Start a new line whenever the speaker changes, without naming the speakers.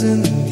listen.